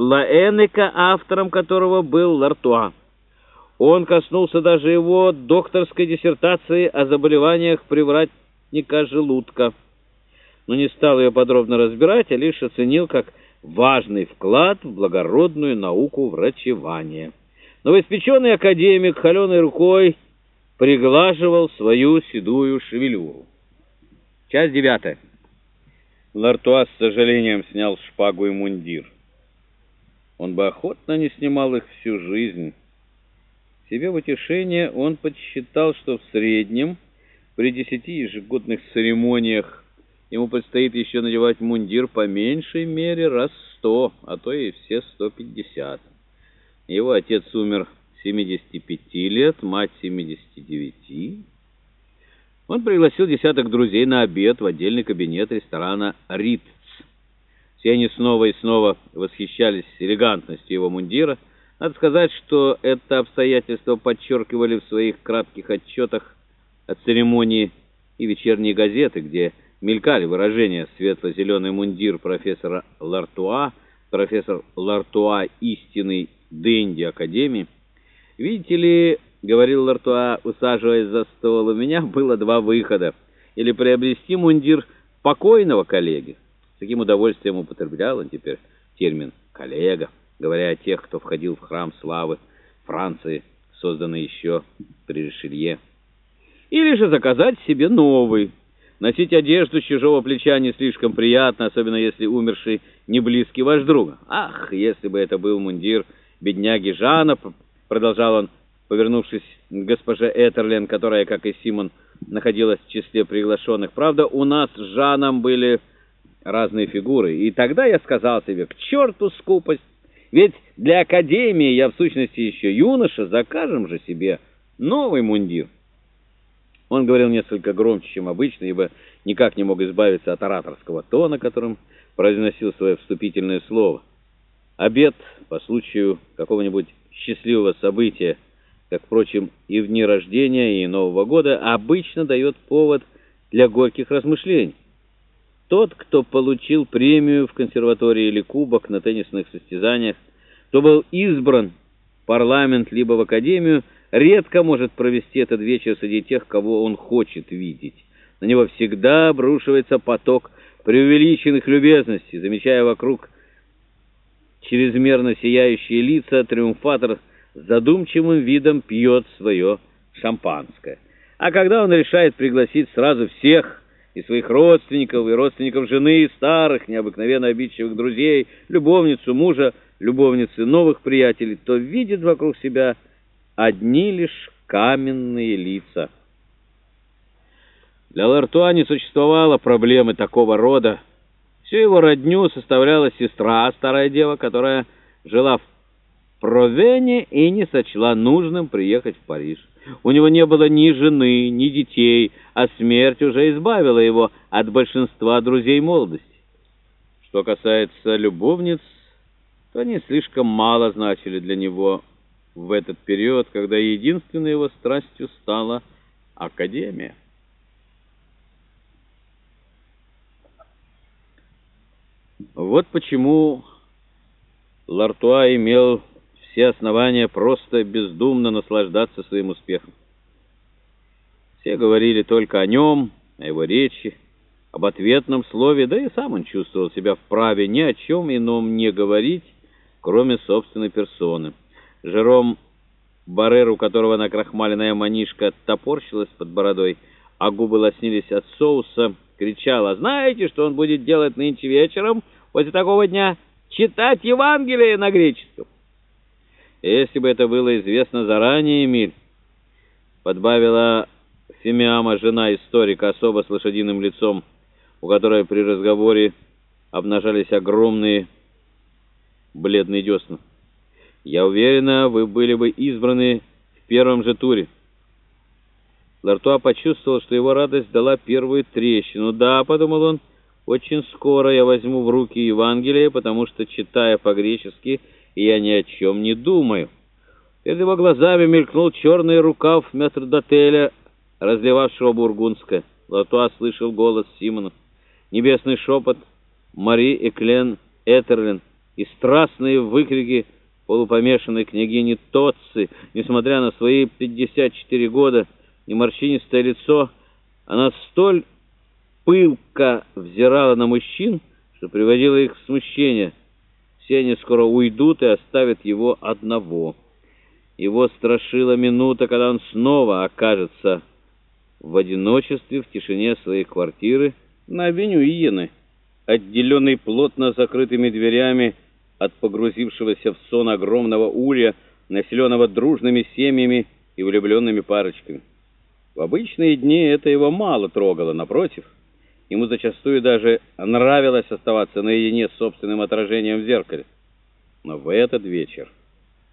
Лаэнека, автором которого был Лартуа. Он коснулся даже его докторской диссертации о заболеваниях привратника желудка, но не стал ее подробно разбирать, а лишь оценил как важный вклад в благородную науку врачевания. Новоиспеченный академик холеной рукой приглаживал свою седую шевелюру. Часть девятая. Лартуа с сожалением снял шпагу и мундир. Он бы охотно не снимал их всю жизнь. Себе в утешение он подсчитал, что в среднем при десяти ежегодных церемониях ему предстоит еще надевать мундир по меньшей мере раз сто, а то и все сто пятьдесят. Его отец умер 75 лет, мать 79. Он пригласил десяток друзей на обед в отдельный кабинет ресторана «Ритц». Все они снова и снова восхищались элегантностью его мундира. Надо сказать, что это обстоятельство подчеркивали в своих кратких отчетах о церемонии и вечерние газеты, где мелькали выражения «светло-зеленый мундир профессора Лартуа», «профессор Лартуа истинный дэнди Академии». Видите ли, — говорил Лартуа, усаживаясь за стол, — у меня было два выхода. Или приобрести мундир покойного коллеги. С каким удовольствием употреблял он теперь термин «коллега», говоря о тех, кто входил в храм славы Франции, созданный еще при Ришелье. Или же заказать себе новый. Носить одежду с чужого плеча не слишком приятно, особенно если умерший не близкий ваш друг. Ах, если бы это был мундир бедняги Жана, продолжал он, повернувшись к госпоже Этерлен, которая, как и Симон, находилась в числе приглашенных. Правда, у нас с Жаном были разные фигуры, и тогда я сказал себе, к черту скупость, ведь для Академии я в сущности еще юноша, закажем же себе новый мундир. Он говорил несколько громче, чем обычно, ибо никак не мог избавиться от ораторского тона, которым произносил свое вступительное слово. Обед по случаю какого-нибудь счастливого события как, впрочем, и в дни рождения и Нового года, обычно дает повод для горьких размышлений. Тот, кто получил премию в консерватории или кубок на теннисных состязаниях, кто был избран в парламент либо в академию, редко может провести этот вечер среди тех, кого он хочет видеть. На него всегда обрушивается поток преувеличенных любезностей, замечая вокруг чрезмерно сияющие лица, триумфатор – задумчивым видом пьет свое шампанское. А когда он решает пригласить сразу всех, и своих родственников, и родственников жены, старых, необыкновенно обидчивых друзей, любовницу мужа, любовницы новых приятелей, то видит вокруг себя одни лишь каменные лица. Для Лартуа не существовало проблемы такого рода. Всю его родню составляла сестра, старая дева, которая жила в Провене и не сочла нужным приехать в Париж. У него не было ни жены, ни детей, а смерть уже избавила его от большинства друзей молодости. Что касается любовниц, то они слишком мало значили для него в этот период, когда единственной его страстью стала академия. Вот почему Лартуа имел все основания просто бездумно наслаждаться своим успехом. Все говорили только о нем, о его речи, об ответном слове, да и сам он чувствовал себя вправе ни о чем ином не говорить, кроме собственной персоны. Жером Баррер, у которого накрахмаленная манишка топорщилась под бородой, а губы лоснились от соуса, кричал, «А знаете, что он будет делать нынче вечером, после такого дня? Читать Евангелие на греческом!» Если бы это было известно заранее, Эмиль, подбавила Фемиама, жена историка, особо с лошадиным лицом, у которой при разговоре обнажались огромные бледные десна. Я уверена, вы были бы избраны в первом же туре. Лартуа почувствовал, что его радость дала первую трещину. «Да», — подумал он, — «очень скоро я возьму в руки Евангелие, потому что, читая по-гречески, — и я ни о чем не думаю. Перед его глазами мелькнул черный рукав метрдотеля, разливавшего бургундское. Латуа слышал голос Симона, небесный шепот Мари Эклен Этерлин и страстные выкрики полупомешанной княгини Тотцы, несмотря на свои 54 года и морщинистое лицо, она столь пылко взирала на мужчин, что приводило их в смущение. Все они скоро уйдут и оставят его одного. Его страшила минута, когда он снова окажется в одиночестве в тишине своей квартиры на авеню Иены, отделенный плотно закрытыми дверями от погрузившегося в сон огромного улья, населенного дружными семьями и влюбленными парочками. В обычные дни это его мало трогало, напротив. Ему зачастую даже нравилось оставаться наедине с собственным отражением в зеркале. Но в этот вечер...